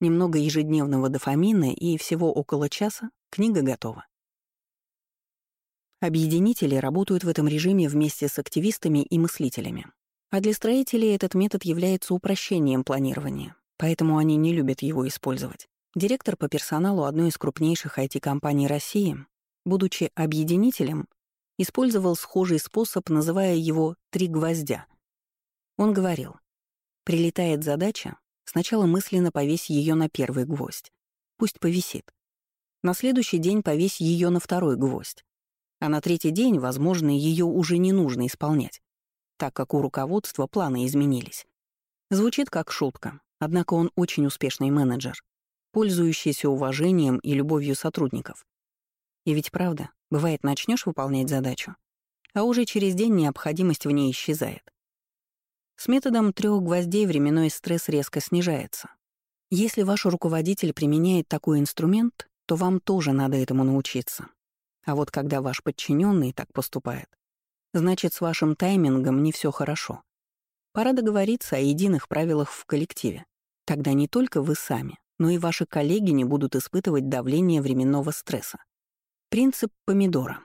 Немного ежедневного дофамина и всего около часа книга готова. Объединители работают в этом режиме вместе с активистами и мыслителями. А для строителей этот метод является упрощением планирования, поэтому они не любят его использовать. Директор по персоналу одной из крупнейших IT-компаний России, будучи объединителем, использовал схожий способ, называя его «три гвоздя». Он говорил, прилетает задача, Сначала мысленно повесь ее на первый гвоздь. Пусть повисит. На следующий день повесь ее на второй гвоздь. А на третий день, возможно, ее уже не нужно исполнять, так как у руководства планы изменились. Звучит как шутка, однако он очень успешный менеджер, пользующийся уважением и любовью сотрудников. И ведь правда, бывает, начнешь выполнять задачу, а уже через день необходимость в ней исчезает. С методом трех гвоздей временной стресс резко снижается. Если ваш руководитель применяет такой инструмент, то вам тоже надо этому научиться. А вот когда ваш подчиненный так поступает, значит, с вашим таймингом не все хорошо. Пора договориться о единых правилах в коллективе. Тогда не только вы сами, но и ваши коллеги не будут испытывать давление временного стресса. Принцип помидора.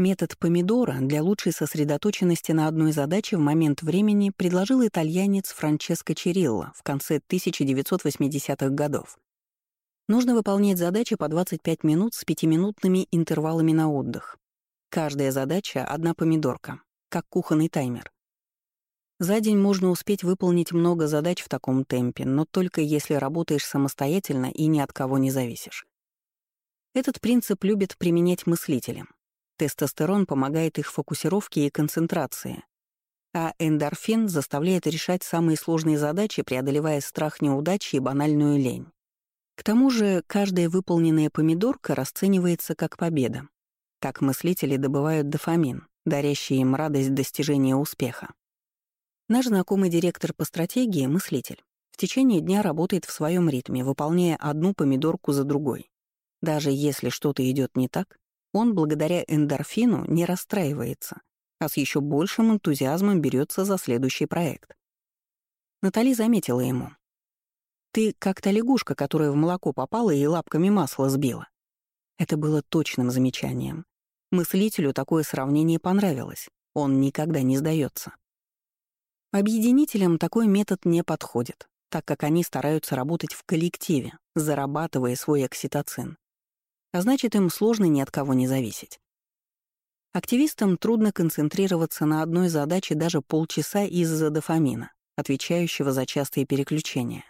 Метод помидора для лучшей сосредоточенности на одной задаче в момент времени предложил итальянец Франческо Черилло в конце 1980-х годов. Нужно выполнять задачи по 25 минут с пятиминутными интервалами на отдых. Каждая задача — одна помидорка. как кухонный таймер. За день можно успеть выполнить много задач в таком темпе, но только если работаешь самостоятельно и ни от кого не зависишь. Этот принцип любят применять мыслители. Тестостерон помогает их фокусировке и концентрации, а эндорфин заставляет решать самые сложные задачи, преодолевая страх неудачи и банальную лень. К тому же каждая выполненная помидорка расценивается как победа. Так мыслители добывают дофамин, дарящий им радость достижения успеха. Наш знакомый директор по стратегии — мыслитель. В течение дня работает в своем ритме, выполняя одну помидорку за другой. Даже если что-то идет не так, он благодаря эндорфину не расстраивается, а с еще большим энтузиазмом берется за следующий проект. Натали заметила ему. «Ты как та лягушка, которая в молоко попала и лапками масло сбила». Это было точным замечанием. Мыслителю такое сравнение понравилось. Он никогда не сдается. Объединителям такой метод не подходит, так как они стараются работать в коллективе, зарабатывая свой окситоцин. А значит, им сложно ни от кого не зависеть. Активистам трудно концентрироваться на одной задаче даже полчаса из-за дофамина, отвечающего за частые переключения.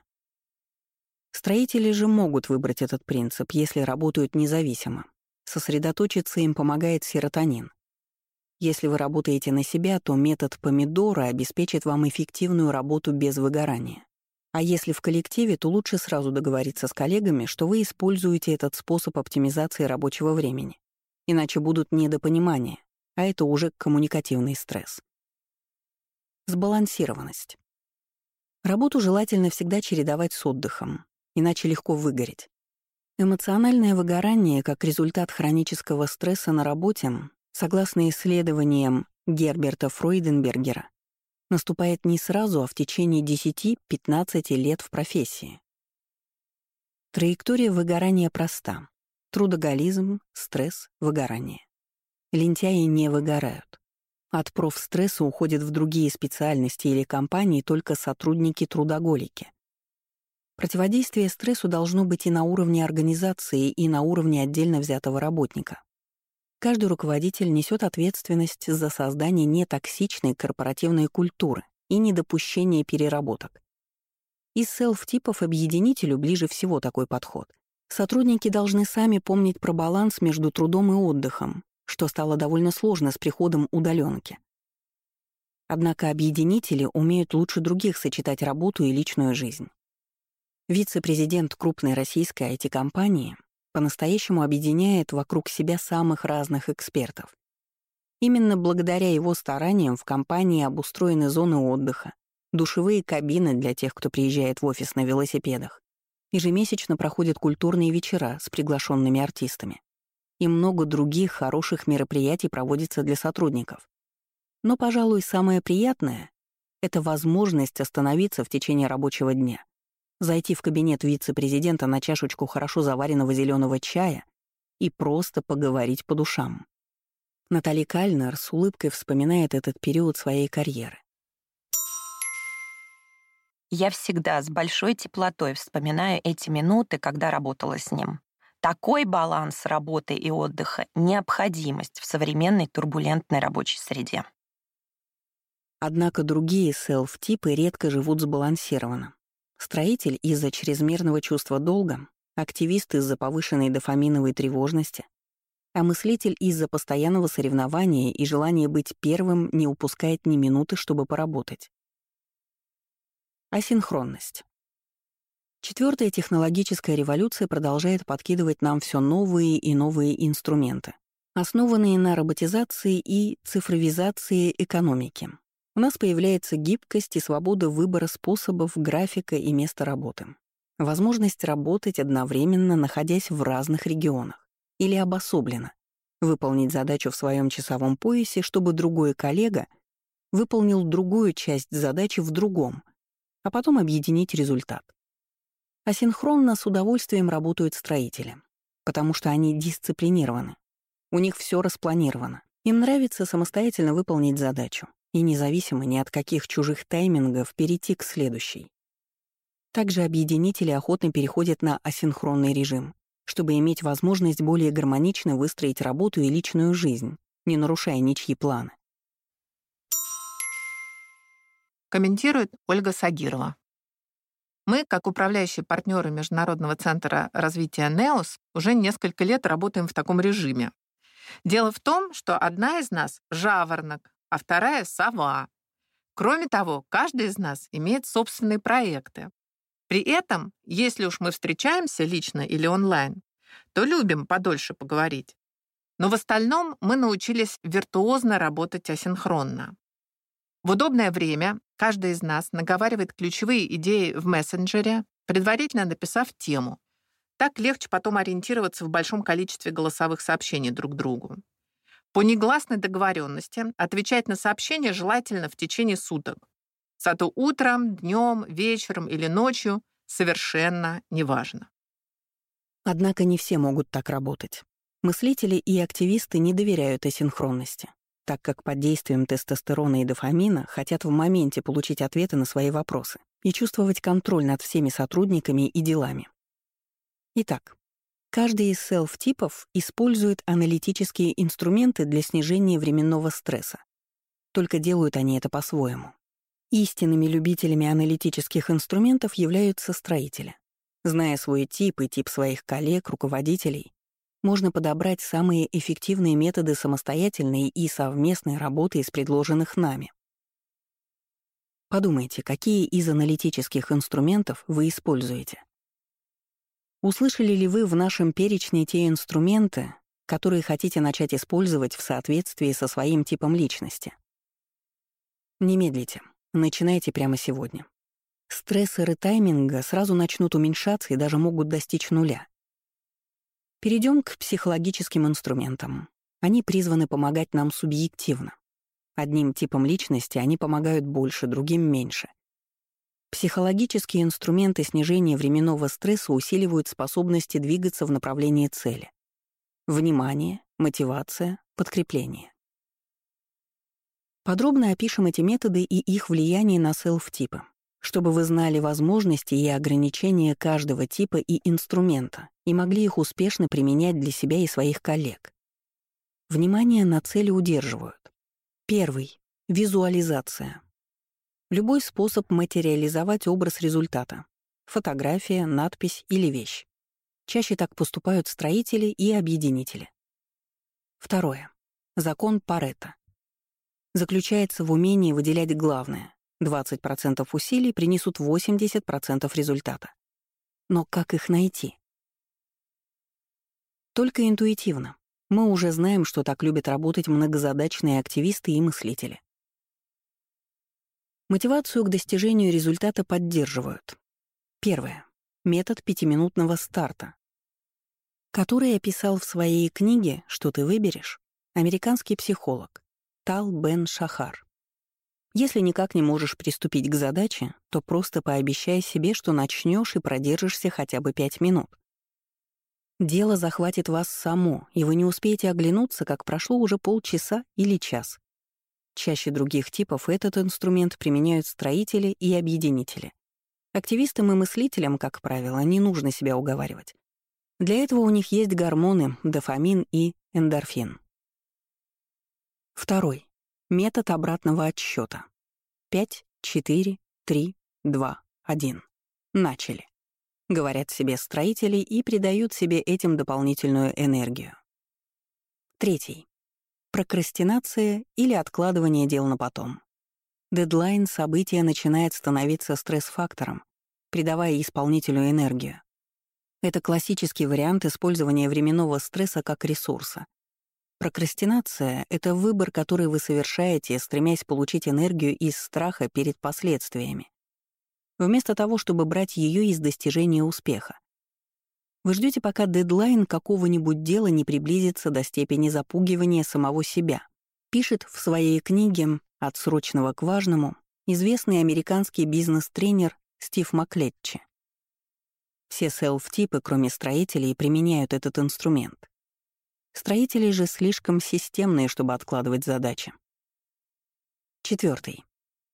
Строители же могут выбрать этот принцип, если работают независимо. Сосредоточиться им помогает серотонин, если вы работаете на себя, то метод помидора обеспечит вам эффективную работу без выгорания. А если в коллективе, то лучше сразу договориться с коллегами, что вы используете этот способ оптимизации рабочего времени. Иначе будут недопонимания, а это уже коммуникативный стресс. Сбалансированность. Работу желательно всегда чередовать с отдыхом, иначе легко выгореть. Эмоциональное выгорание как результат хронического стресса на работе согласно исследованиям Герберта Фройденбергера, наступает не сразу, а в течение 10-15 лет в профессии. Траектория выгорания проста. Трудоголизм, стресс, выгорание. Лентяи не выгорают. От профстресса уходят в другие специальности или компании только сотрудники-трудоголики. Противодействие стрессу должно быть и на уровне организации, и на уровне отдельно взятого работника. Каждый руководитель несет ответственность за создание нетоксичной корпоративной культуры и недопущение переработок. Из селф-типов объединителю ближе всего такой подход. Сотрудники должны сами помнить про баланс между трудом и отдыхом, что стало довольно сложно с приходом удаленки. Однако объединители умеют лучше других сочетать работу и личную жизнь. Вице-президент крупной российской IT-компании по-настоящему объединяет вокруг себя самых разных экспертов. Именно благодаря его стараниям в компании обустроены зоны отдыха, душевые кабины для тех, кто приезжает в офис на велосипедах. Ежемесячно проходят культурные вечера с приглашенными артистами. И много других хороших мероприятий проводится для сотрудников. Но, пожалуй, самое приятное — это возможность остановиться в течение рабочего дня зайти в кабинет вице-президента на чашечку хорошо заваренного зеленого чая и просто поговорить по душам. Натали Кальнер с улыбкой вспоминает этот период своей карьеры. Я всегда с большой теплотой вспоминаю эти минуты, когда работала с ним. Такой баланс работы и отдыха — необходимость в современной турбулентной рабочей среде. Однако другие селф-типы редко живут сбалансированно. Строитель из-за чрезмерного чувства долга, активист из-за повышенной дофаминовой тревожности, а мыслитель из-за постоянного соревнования и желания быть первым не упускает ни минуты, чтобы поработать. Асинхронность. Четвертая технологическая революция продолжает подкидывать нам все новые и новые инструменты, основанные на роботизации и цифровизации экономики, у нас появляется гибкость и свобода выбора способов, графика и места работы. Возможность работать одновременно, находясь в разных регионах или обособленно, выполнить задачу в своем часовом поясе, чтобы другой коллега выполнил другую часть задачи в другом, а потом объединить результат. Асинхронно с удовольствием работают строители, потому что они дисциплинированы. У них все распланировано. Им нравится самостоятельно выполнить задачу, и независимо ни от каких чужих таймингов перейти к следующей. Также объединители охотно переходят на асинхронный режим, чтобы иметь возможность более гармонично выстроить работу и личную жизнь, не нарушая ничьи планы. комментирует Ольга Сагирова. Мы, как управляющие партнеры Международного центра развития НЕОС, уже несколько лет работаем в таком режиме. Дело в том, что одна из нас — жаворонок, а вторая — сова. Кроме того, каждый из нас имеет собственные проекты. При этом, если уж мы встречаемся лично или онлайн, то любим подольше поговорить. Но в остальном мы научились виртуозно работать асинхронно. В удобное время каждый из нас наговаривает ключевые идеи в мессенджере, предварительно написав тему. Так легче потом ориентироваться в большом количестве голосовых сообщений друг другу. По негласной договоренности отвечать на сообщения желательно в течение суток. Зато утром, днем, вечером или ночью совершенно неважно. Однако не все могут так работать. Мыслители и активисты не доверяют асинхронности так как под действием тестостерона и дофамина хотят в моменте получить ответы на свои вопросы и чувствовать контроль над всеми сотрудниками и делами. Итак, каждый из селф-типов использует аналитические инструменты для снижения временного стресса. Только делают они это по-своему. Истинными любителями аналитических инструментов являются строители. Зная свой тип и тип своих коллег, руководителей, можно подобрать самые эффективные методы самостоятельной и совместной работы из предложенных нами. Подумайте, какие из аналитических инструментов вы используете. Услышали ли вы в нашем перечне те инструменты, которые хотите начать использовать в соответствии со своим типом личности? Не медлите, начинайте прямо сегодня. Стрессоры тайминга сразу начнут уменьшаться и даже могут достичь нуля. Перейдем к психологическим инструментам. Они призваны помогать нам субъективно. Одним типом личности они помогают больше, другим — меньше. Психологические инструменты снижения временного стресса усиливают способности двигаться в направлении цели. Внимание, мотивация, подкрепление. Подробно опишем эти методы и их влияние на селф-типы чтобы вы знали возможности и ограничения каждого типа и инструмента и могли их успешно применять для себя и своих коллег. Внимание на цели удерживают. Первый — визуализация. Любой способ материализовать образ результата — фотография, надпись или вещь. Чаще так поступают строители и объединители. Второе. Закон Паретта. Заключается в умении выделять главное, 20% усилий принесут 80% результата. Но как их найти? Только интуитивно. Мы уже знаем, что так любят работать многозадачные активисты и мыслители. Мотивацию к достижению результата поддерживают. Первое. Метод пятиминутного старта, который описал в своей книге «Что ты выберешь» американский психолог Тал Бен Шахар. Если никак не можешь приступить к задаче, то просто пообещай себе, что начнешь и продержишься хотя бы пять минут. Дело захватит вас само, и вы не успеете оглянуться, как прошло уже полчаса или час. Чаще других типов этот инструмент применяют строители и объединители. Активистам и мыслителям, как правило, не нужно себя уговаривать. Для этого у них есть гормоны, дофамин и эндорфин. Второй. Метод обратного отсчета. 5, 4, 3, 2, 1. Начали. Говорят себе строители и придают себе этим дополнительную энергию. Третий. Прокрастинация или откладывание дел на потом. Дедлайн события начинает становиться стресс-фактором, придавая исполнителю энергию. Это классический вариант использования временного стресса как ресурса, Прокрастинация — это выбор, который вы совершаете, стремясь получить энергию из страха перед последствиями, вместо того, чтобы брать ее из достижения успеха. Вы ждете, пока дедлайн какого-нибудь дела не приблизится до степени запугивания самого себя. Пишет в своей книге «От срочного к важному» известный американский бизнес-тренер Стив Маклетчи. Все селф-типы, кроме строителей, применяют этот инструмент. Строители же слишком системные, чтобы откладывать задачи. Четвертый.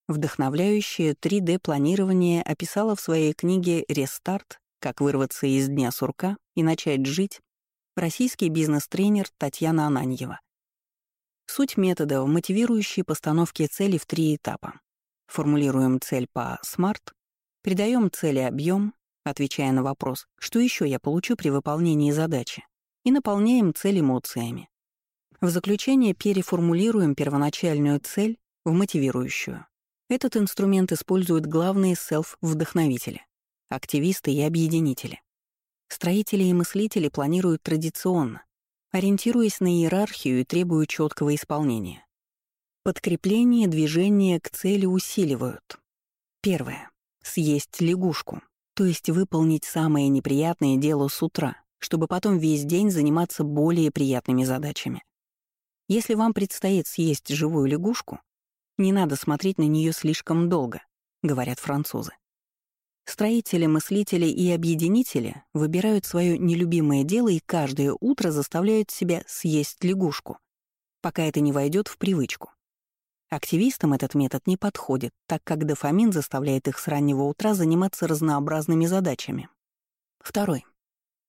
Вдохновляющее 3D-планирование описала в своей книге «Рестарт. Как вырваться из дня сурка и начать жить» российский бизнес-тренер Татьяна Ананьева. Суть метода — мотивирующие постановки целей в три этапа. формулируем цель по SMART, придаем цели объем, отвечая на вопрос, что еще я получу при выполнении задачи, и наполняем цель эмоциями. В заключение переформулируем первоначальную цель в мотивирующую. Этот инструмент используют главные селф-вдохновители, активисты и объединители. Строители и мыслители планируют традиционно, ориентируясь на иерархию и требуют четкого исполнения. Подкрепление движения к цели усиливают. Первое. Съесть лягушку, то есть выполнить самое неприятное дело с утра, чтобы потом весь день заниматься более приятными задачами. Если вам предстоит съесть живую лягушку, не надо смотреть на нее слишком долго, говорят французы. Строители, мыслители и объединители выбирают свое нелюбимое дело и каждое утро заставляют себя съесть лягушку, пока это не войдет в привычку. Активистам этот метод не подходит, так как дофамин заставляет их с раннего утра заниматься разнообразными задачами. Второй.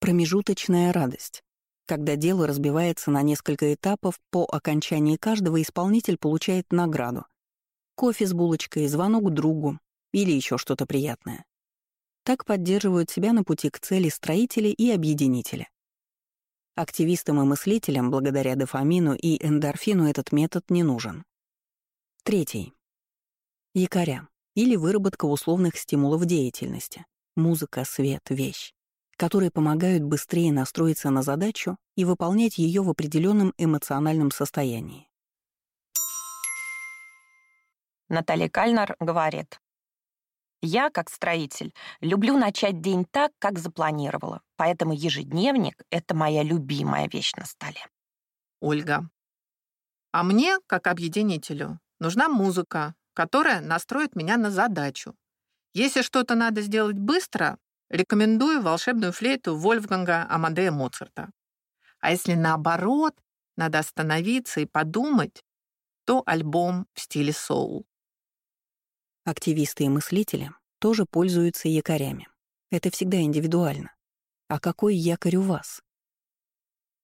Промежуточная радость. Когда дело разбивается на несколько этапов, по окончании каждого исполнитель получает награду. Кофе с булочкой, звонок другу или еще что-то приятное. Так поддерживают себя на пути к цели строители и объединители. Активистам и мыслителям благодаря дофамину и эндорфину этот метод не нужен. Третий. Якоря или выработка условных стимулов деятельности. Музыка, свет, вещь, которые помогают быстрее настроиться на задачу и выполнять ее в определенном эмоциональном состоянии. Наталья Кальнер говорит, «Я, как строитель, люблю начать день так, как запланировала, поэтому ежедневник — это моя любимая вещь на столе». Ольга. А мне, как объединителю, Нужна музыка, которая настроит меня на задачу. Если что-то надо сделать быстро, рекомендую волшебную флейту Вольфганга Амадея Моцарта. А если наоборот, надо остановиться и подумать, то альбом в стиле соул. Активисты и мыслители тоже пользуются якорями. Это всегда индивидуально. А какой якорь у вас?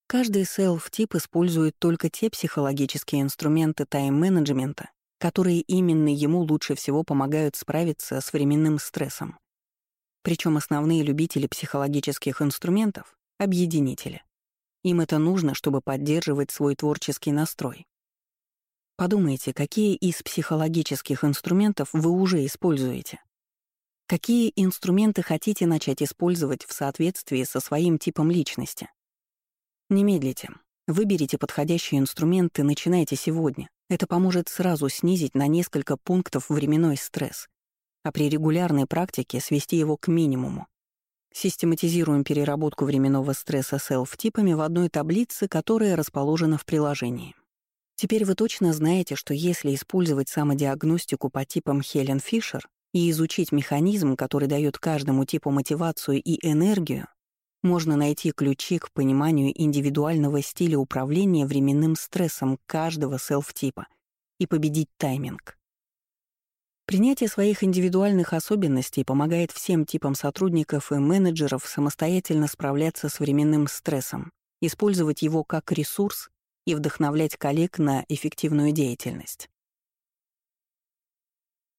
Каждый селф-тип использует только те психологические инструменты тайм-менеджмента, которые именно ему лучше всего помогают справиться с временным стрессом. Причем основные любители психологических инструментов — объединители. Им это нужно, чтобы поддерживать свой творческий настрой. Подумайте, какие из психологических инструментов вы уже используете. Какие инструменты хотите начать использовать в соответствии со своим типом личности? Не медлите. Выберите подходящие инструменты, начинайте сегодня. Это поможет сразу снизить на несколько пунктов временной стресс, а при регулярной практике свести его к минимуму. Систематизируем переработку временного стресса селф-типами в одной таблице, которая расположена в приложении. Теперь вы точно знаете, что если использовать самодиагностику по типам Хелен Фишер и изучить механизм, который дает каждому типу мотивацию и энергию, можно найти ключи к пониманию индивидуального стиля управления временным стрессом каждого селф-типа и победить тайминг. Принятие своих индивидуальных особенностей помогает всем типам сотрудников и менеджеров самостоятельно справляться с временным стрессом, использовать его как ресурс и вдохновлять коллег на эффективную деятельность.